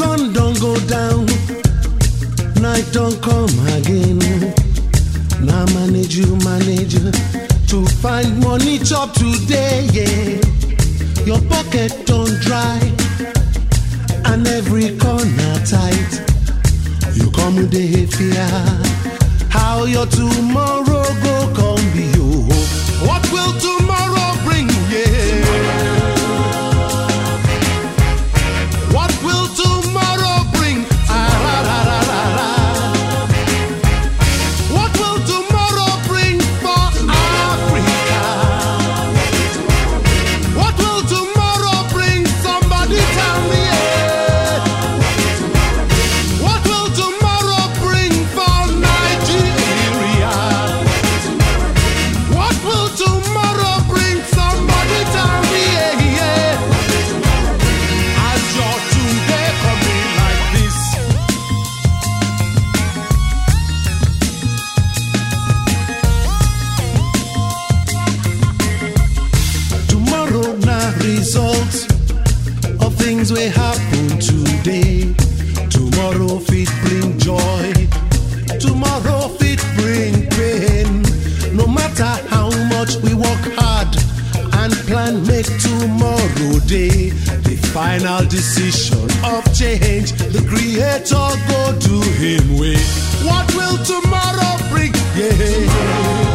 sun don't go down, night don't come again. Now manage you, manage you to find money chop today. Yeah. Your pocket don't dry and every corner tight. You come with the fear how your tomorrow go come be you. What will tomorrow? Wey happen today. Tomorrow fit bring joy. Tomorrow fit bring pain. No matter how much we work hard and plan make tomorrow day. The final decision of change, the creator go do him way. What will tomorrow bring? Yeah.